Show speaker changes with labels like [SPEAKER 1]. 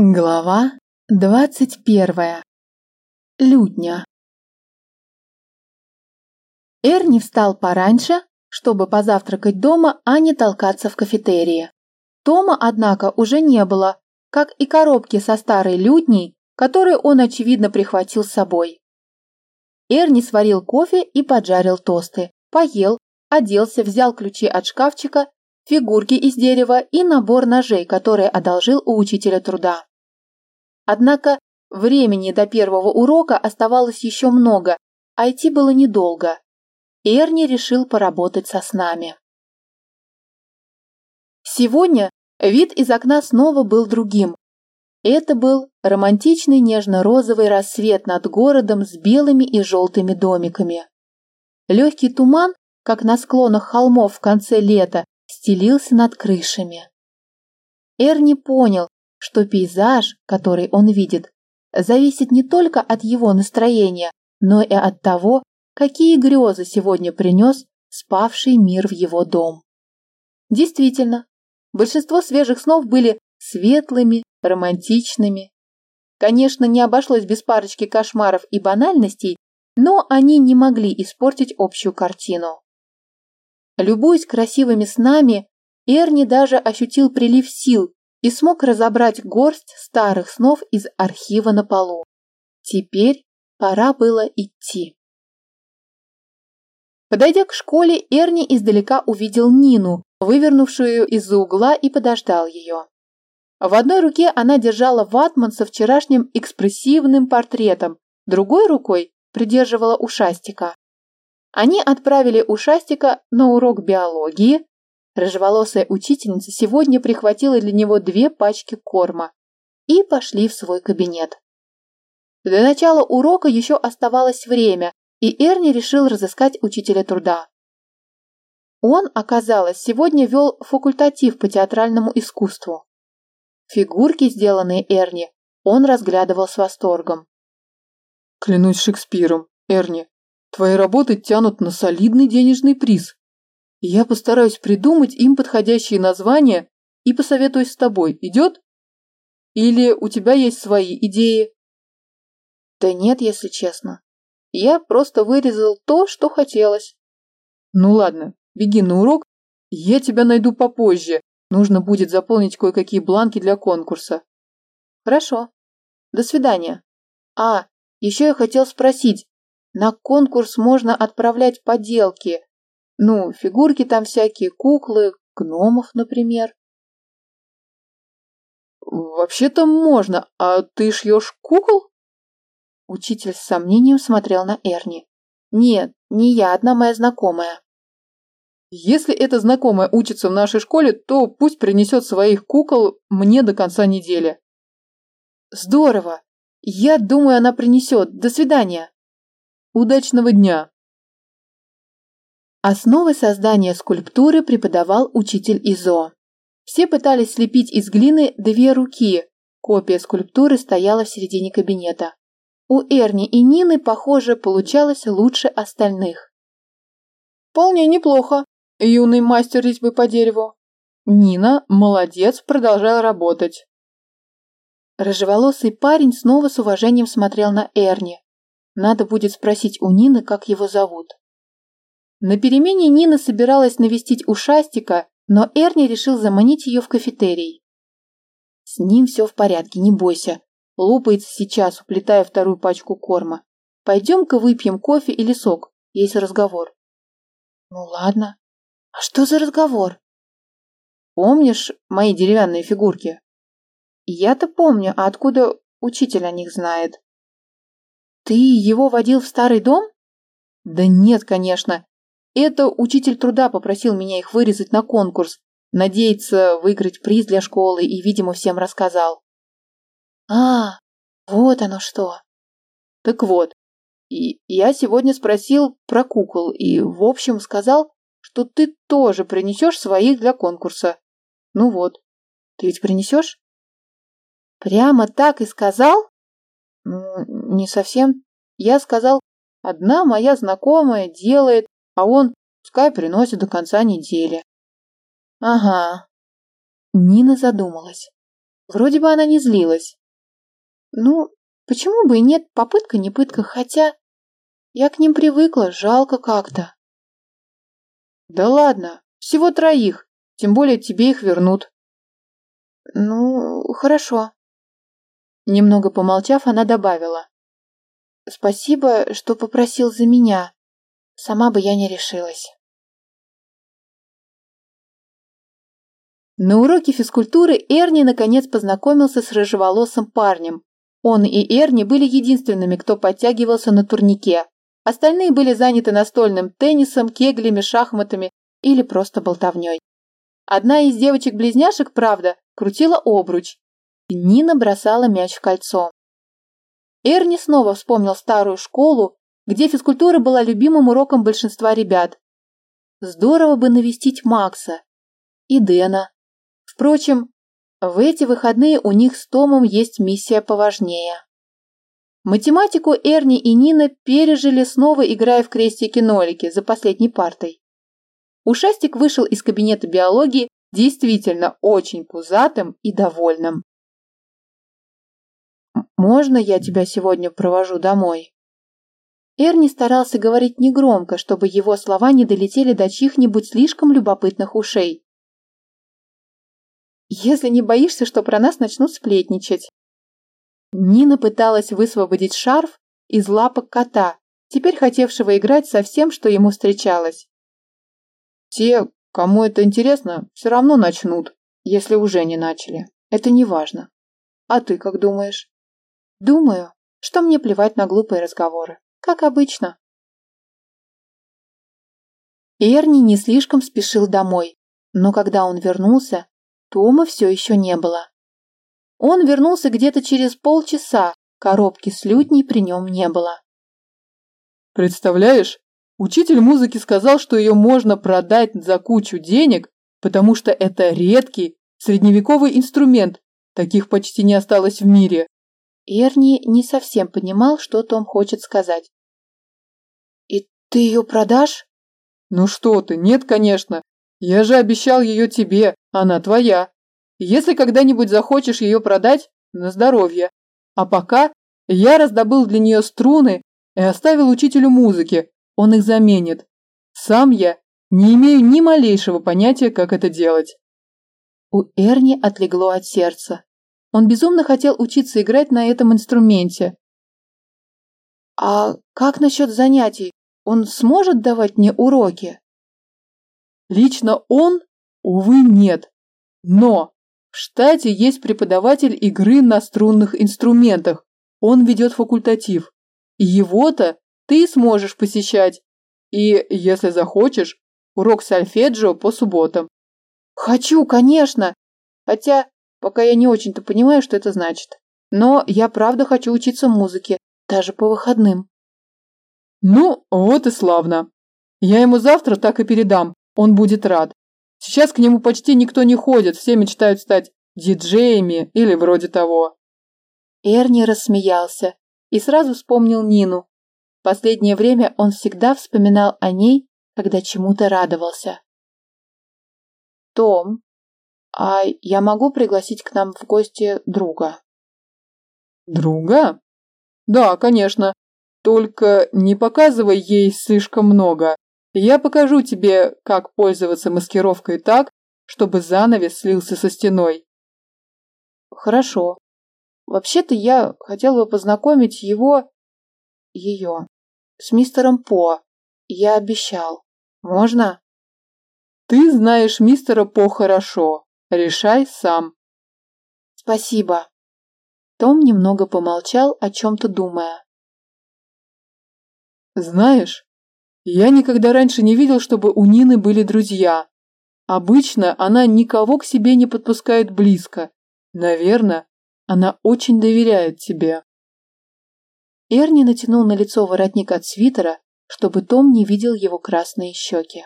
[SPEAKER 1] Глава двадцать первая. Лютня. Эрни встал пораньше, чтобы позавтракать дома, а не толкаться в кафетерии. Тома, однако, уже не было, как и коробки со старой лютней, которые он, очевидно, прихватил с собой. Эрни сварил кофе и поджарил тосты, поел, оделся, взял ключи от шкафчика, фигурки из дерева и набор ножей, которые одолжил у учителя труда. Однако времени до первого урока оставалось еще много, а идти было недолго. Эрни решил поработать со снами. Сегодня вид из окна снова был другим. Это был романтичный нежно-розовый рассвет над городом с белыми и желтыми домиками. Легкий туман, как на склонах холмов в конце лета, стелился над крышами. Эрни понял, что пейзаж, который он видит, зависит не только от его настроения, но и от того, какие грезы сегодня принес спавший мир в его дом. Действительно, большинство свежих снов были светлыми, романтичными. Конечно, не обошлось без парочки кошмаров и банальностей, но они не могли испортить общую картину. Любуясь красивыми снами, Эрни даже ощутил прилив сил, и смог разобрать горсть старых снов из архива на полу. Теперь пора было идти. Подойдя к школе, Эрни издалека увидел Нину, вывернувшую из-за угла и подождал ее. В одной руке она держала ватман со вчерашним экспрессивным портретом, другой рукой придерживала ушастика. Они отправили ушастика на урок биологии, Рыжеволосая учительница сегодня прихватила для него две пачки корма и пошли в свой кабинет. До начала урока еще оставалось время, и Эрни решил разыскать учителя труда. Он, оказалось, сегодня вел факультатив по театральному искусству. Фигурки, сделанные Эрни, он разглядывал с восторгом.
[SPEAKER 2] «Клянусь Шекспиром, Эрни, твои работы тянут на солидный денежный приз», я постараюсь придумать им подходящие названия и посоветуюсь с тобой. Идет? Или у тебя есть свои идеи?
[SPEAKER 1] Да нет, если честно. Я просто вырезал то, что хотелось.
[SPEAKER 2] Ну ладно, беги на урок. Я тебя найду попозже. Нужно будет заполнить кое-какие бланки для конкурса.
[SPEAKER 1] Хорошо. До свидания. А, еще я хотел спросить. На конкурс можно отправлять поделки. Ну, фигурки там всякие, куклы, гномов, например.
[SPEAKER 2] Вообще-то можно, а ты шьешь кукол?
[SPEAKER 1] Учитель с сомнением смотрел на Эрни. Нет, не я, одна моя знакомая.
[SPEAKER 2] Если эта знакомая учится в нашей школе, то пусть принесет своих кукол мне до конца недели.
[SPEAKER 1] Здорово. Я думаю, она принесет. До свидания.
[SPEAKER 2] Удачного дня.
[SPEAKER 1] Основы создания скульптуры преподавал учитель ИЗО. Все пытались слепить из глины две руки. Копия скульптуры стояла в середине кабинета. У Эрни и Нины, похоже, получалось лучше остальных.
[SPEAKER 2] «Вполне неплохо, юный мастер резьбы по дереву. Нина, молодец, продолжай работать».
[SPEAKER 1] Рыжеволосый парень снова с уважением смотрел на Эрни. Надо будет спросить у Нины, как его зовут. На перемене Нина собиралась навестить ушастика, но Эрни решил заманить ее в кафетерий. С ним все в порядке, не бойся. Лупается сейчас, уплетая вторую пачку корма. Пойдем-ка выпьем кофе или сок, есть разговор. Ну ладно. А что за разговор? Помнишь мои деревянные фигурки? Я-то помню, а откуда учитель о них знает? Ты его водил в старый дом? Да нет, конечно. Это учитель труда попросил меня их вырезать на конкурс. Надеется выиграть приз для школы и, видимо, всем рассказал. А, вот оно что. Так вот, и я сегодня спросил про кукол и, в общем, сказал, что ты тоже принесешь своих для конкурса. Ну вот, ты ведь принесешь? Прямо так и сказал? Не совсем. Я сказал, одна моя знакомая делает а он пускай приносит до конца недели. Ага. Нина задумалась. Вроде бы она не злилась. Ну, почему бы и нет, попытка не пытка, хотя... Я к ним привыкла, жалко как-то.
[SPEAKER 2] Да ладно, всего троих, тем более тебе их вернут.
[SPEAKER 1] Ну, хорошо. Немного помолчав, она добавила. Спасибо, что попросил за меня. Сама бы я не решилась. На уроке физкультуры Эрни наконец познакомился с рыжеволосым парнем. Он и Эрни были единственными, кто подтягивался на турнике. Остальные были заняты настольным теннисом, кеглями, шахматами или просто болтовней. Одна из девочек-близняшек, правда, крутила обруч. Нина бросала мяч в кольцо. Эрни снова вспомнил старую школу, где физкультура была любимым уроком большинства ребят. Здорово бы навестить Макса и Дэна. Впрочем, в эти выходные у них с Томом есть миссия поважнее. Математику Эрни и Нина пережили снова, играя в крестики-нолики за последней партой. Ушастик вышел из кабинета биологии действительно очень пузатым и довольным. «Можно я тебя сегодня провожу домой?» Эрни старался говорить негромко, чтобы его слова не долетели до чьих-нибудь слишком любопытных ушей. Если не боишься, что про нас начнут сплетничать. Нина пыталась высвободить шарф из лапок кота, теперь хотевшего играть со всем, что ему встречалось.
[SPEAKER 2] Те, кому это интересно, все равно начнут, если уже не начали. Это не важно. А ты как думаешь?
[SPEAKER 1] Думаю, что мне плевать на глупые разговоры, как обычно. Эрни не слишком спешил домой, но когда он вернулся, Тома все еще не было. Он вернулся где-то через полчаса, коробки с лютней при нем не было.
[SPEAKER 2] Представляешь, учитель музыки сказал, что ее можно продать за кучу денег, потому что это редкий средневековый инструмент, таких почти не осталось в мире.
[SPEAKER 1] Эрни не совсем понимал, что Том хочет сказать. «И ты ее продашь?»
[SPEAKER 2] «Ну что ты, нет, конечно. Я же обещал ее тебе, она твоя. Если когда-нибудь захочешь ее продать, на здоровье. А пока я раздобыл для нее струны и оставил учителю музыки, он их заменит. Сам я не имею ни малейшего понятия, как это делать.
[SPEAKER 1] У Эрни отлегло от сердца. Он безумно хотел учиться играть на этом инструменте. А как насчет занятий? Он сможет давать мне уроки?
[SPEAKER 2] Лично он, увы, нет. Но в штате есть преподаватель игры на струнных инструментах. Он ведет факультатив. И его-то ты сможешь посещать. И, если захочешь, урок сольфеджио по субботам.
[SPEAKER 1] Хочу, конечно. Хотя, пока я не очень-то понимаю, что это значит. Но я правда хочу учиться музыке, даже по выходным.
[SPEAKER 2] Ну, вот и славно. Я ему завтра так и передам. Он будет рад. Сейчас к нему почти никто не ходит, все мечтают стать диджеями или вроде того.
[SPEAKER 1] Эрни рассмеялся и сразу вспомнил Нину. Последнее время он всегда вспоминал о ней, когда чему-то радовался. «Том, а я могу пригласить к нам в гости друга?»
[SPEAKER 2] «Друга? Да, конечно. Только не показывай ей слишком много. Я покажу тебе, как пользоваться маскировкой так, чтобы занавес слился со стеной.
[SPEAKER 1] Хорошо. Вообще-то я хотел бы познакомить его... ее... с мистером По. Я обещал. Можно?
[SPEAKER 2] Ты знаешь мистера По хорошо. Решай сам.
[SPEAKER 1] Спасибо. Том немного помолчал, о чем-то думая.
[SPEAKER 2] Знаешь, я никогда раньше не видел, чтобы у Нины были друзья. Обычно она никого к себе не подпускает близко. Наверное, она очень доверяет тебе.
[SPEAKER 1] Эрни натянул на лицо воротник от свитера, чтобы Том не видел его красные щеки.